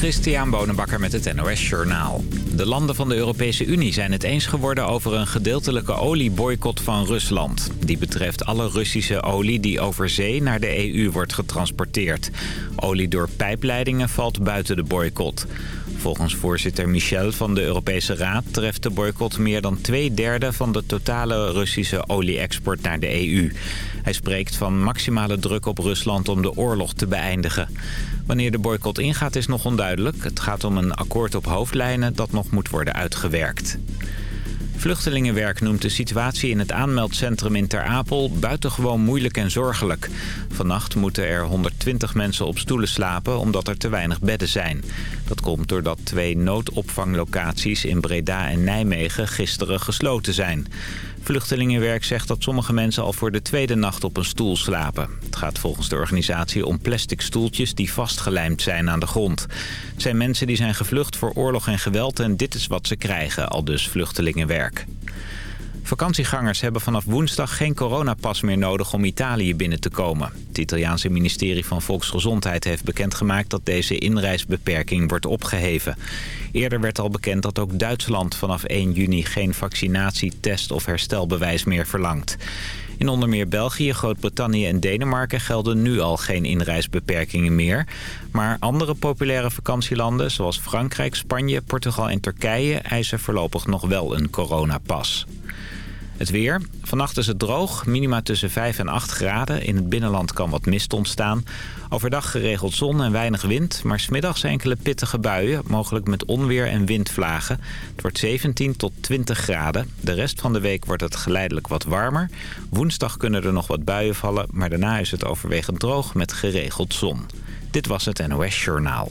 Christian Bonenbakker met het NOS Journaal. De landen van de Europese Unie zijn het eens geworden over een gedeeltelijke olieboycott van Rusland. Die betreft alle Russische olie die over zee naar de EU wordt getransporteerd. Olie door pijpleidingen valt buiten de boycott. Volgens voorzitter Michel van de Europese Raad treft de boycott meer dan twee derde van de totale Russische olie-export naar de EU. Hij spreekt van maximale druk op Rusland om de oorlog te beëindigen. Wanneer de boycott ingaat is nog onduidelijk. Het gaat om een akkoord op hoofdlijnen dat nog moet worden uitgewerkt. Vluchtelingenwerk noemt de situatie in het aanmeldcentrum in Ter Apel buitengewoon moeilijk en zorgelijk. Vannacht moeten er 120 mensen op stoelen slapen omdat er te weinig bedden zijn. Dat komt doordat twee noodopvanglocaties in Breda en Nijmegen gisteren gesloten zijn. Vluchtelingenwerk zegt dat sommige mensen al voor de tweede nacht op een stoel slapen. Het gaat volgens de organisatie om plastic stoeltjes die vastgelijmd zijn aan de grond. Het zijn mensen die zijn gevlucht voor oorlog en geweld en dit is wat ze krijgen, al dus Vluchtelingenwerk. Vakantiegangers hebben vanaf woensdag geen coronapas meer nodig om Italië binnen te komen. Het Italiaanse ministerie van Volksgezondheid heeft bekendgemaakt dat deze inreisbeperking wordt opgeheven. Eerder werd al bekend dat ook Duitsland vanaf 1 juni geen vaccinatie, test of herstelbewijs meer verlangt. In onder meer België, Groot-Brittannië en Denemarken gelden nu al geen inreisbeperkingen meer. Maar andere populaire vakantielanden zoals Frankrijk, Spanje, Portugal en Turkije eisen voorlopig nog wel een coronapas. Het weer. Vannacht is het droog. Minima tussen 5 en 8 graden. In het binnenland kan wat mist ontstaan. Overdag geregeld zon en weinig wind. Maar smiddags enkele pittige buien. Mogelijk met onweer en windvlagen. Het wordt 17 tot 20 graden. De rest van de week wordt het geleidelijk wat warmer. Woensdag kunnen er nog wat buien vallen. Maar daarna is het overwegend droog met geregeld zon. Dit was het NOS Journaal.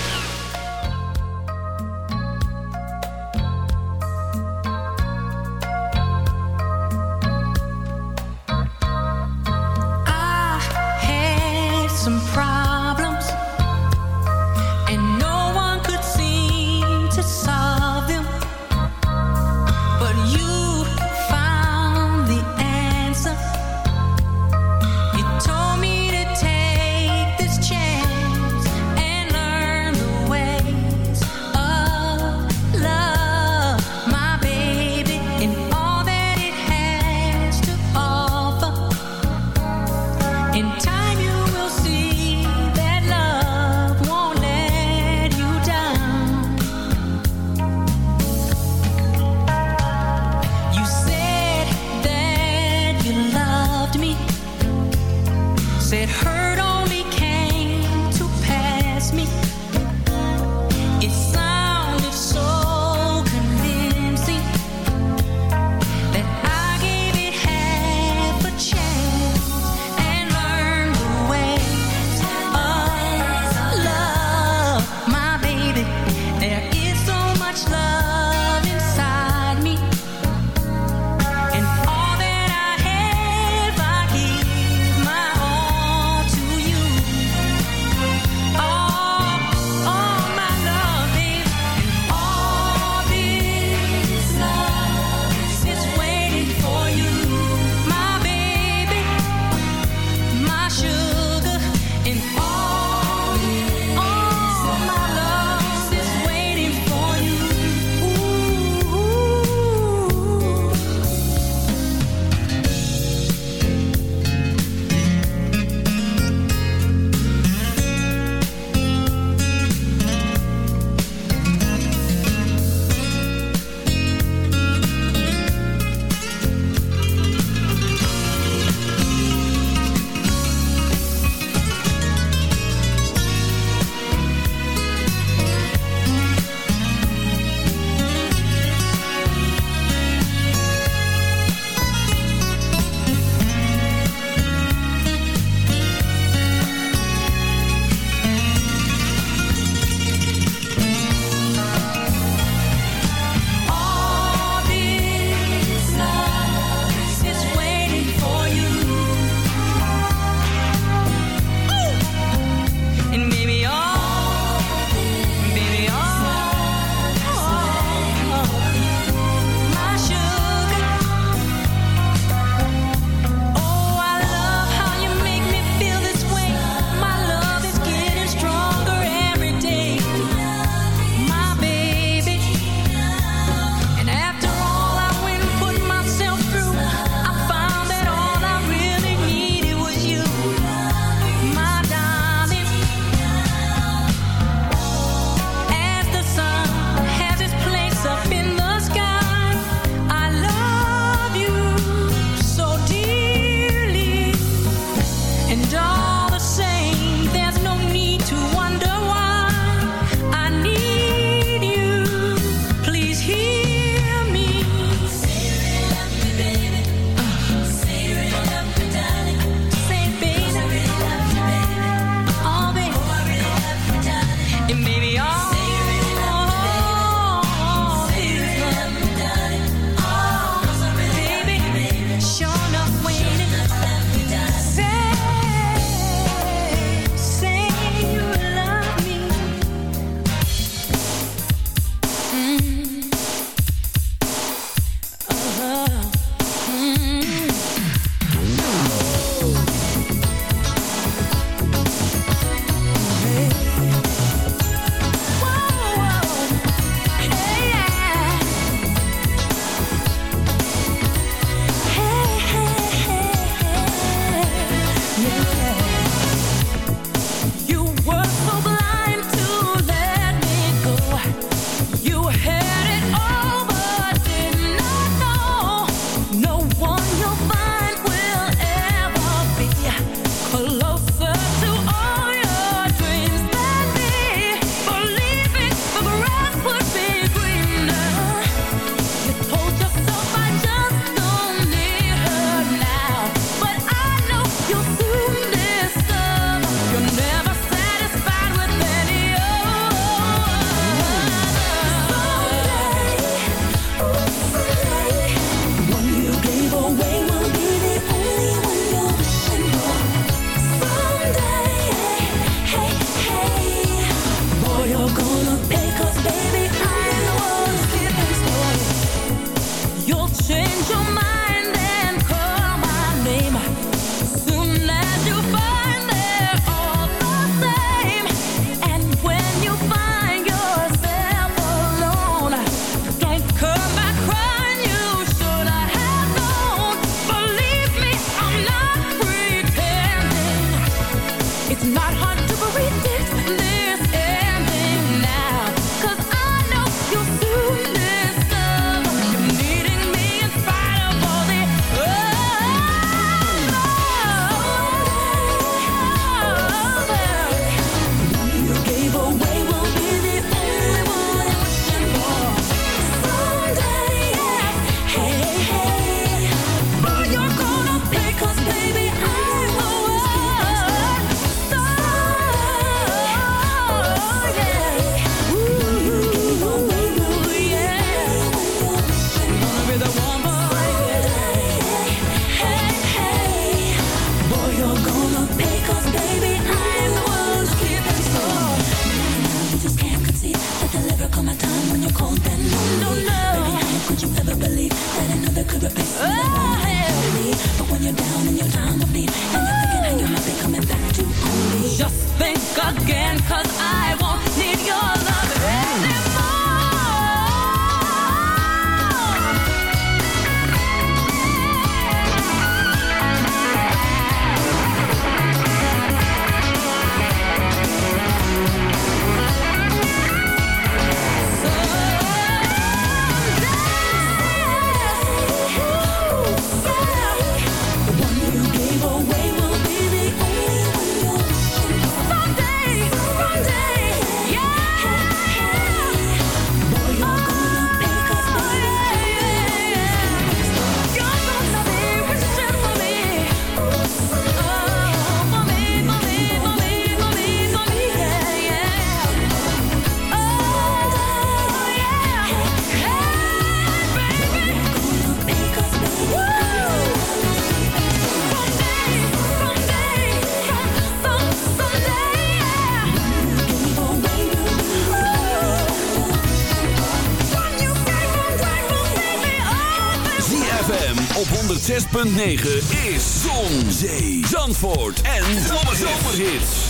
Is Zon, Zee, Zandvoort en Zomerhits.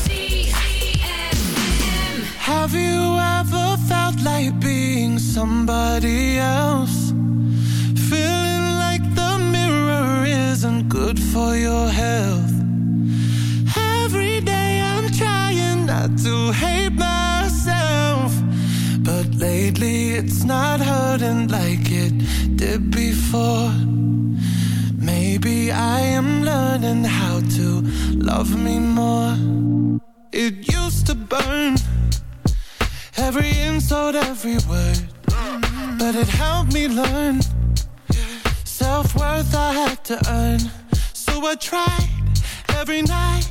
Have you ever felt like being somebody else? Feeling like the mirror isn't good for your health. Every day I'm trying not to hate myself. But lately it's not hurting like it did before. I am learning how to love me more. It used to burn every insult, every word, but it helped me learn self worth I had to earn. So I tried every night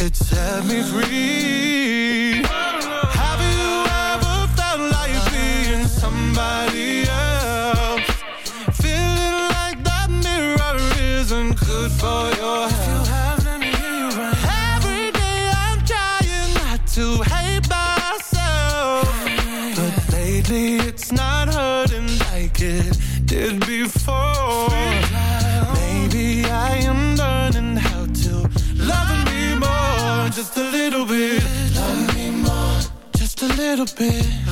it set me free. Little bit.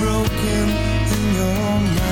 Broken in your mind.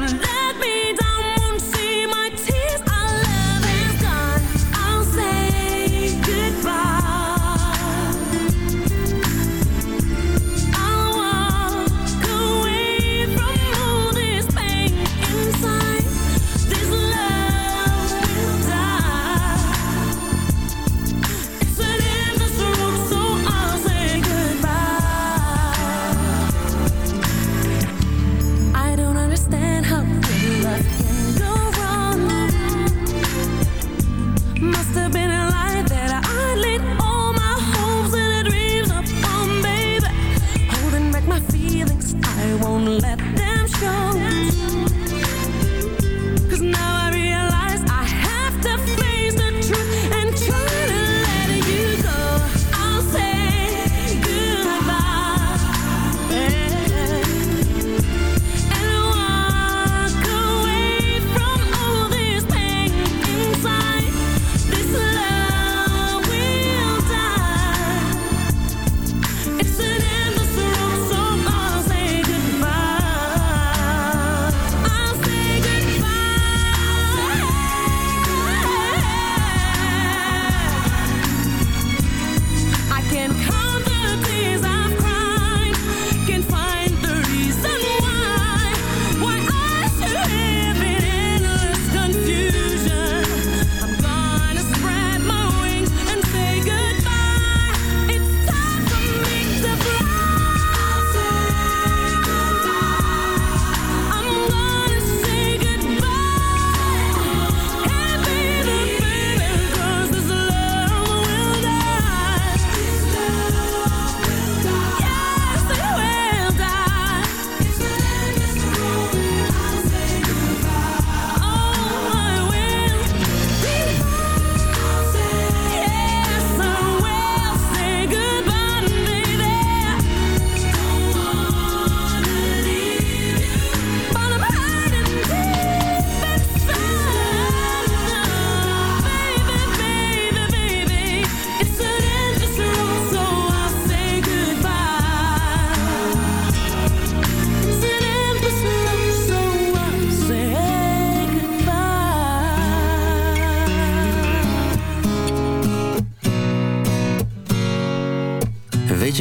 Love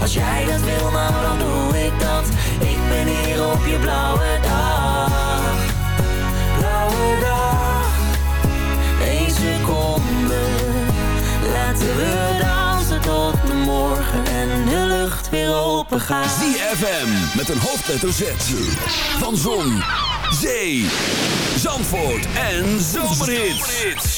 Als jij dat wil, nou dan doe ik dat. Ik ben hier op je blauwe dag. Blauwe dag. Eén seconde. Laten we dansen tot de morgen en de lucht weer open gaat. ZFM met een hoofdletter Z. Van Zon, Zee, Zandvoort en Zomerhits.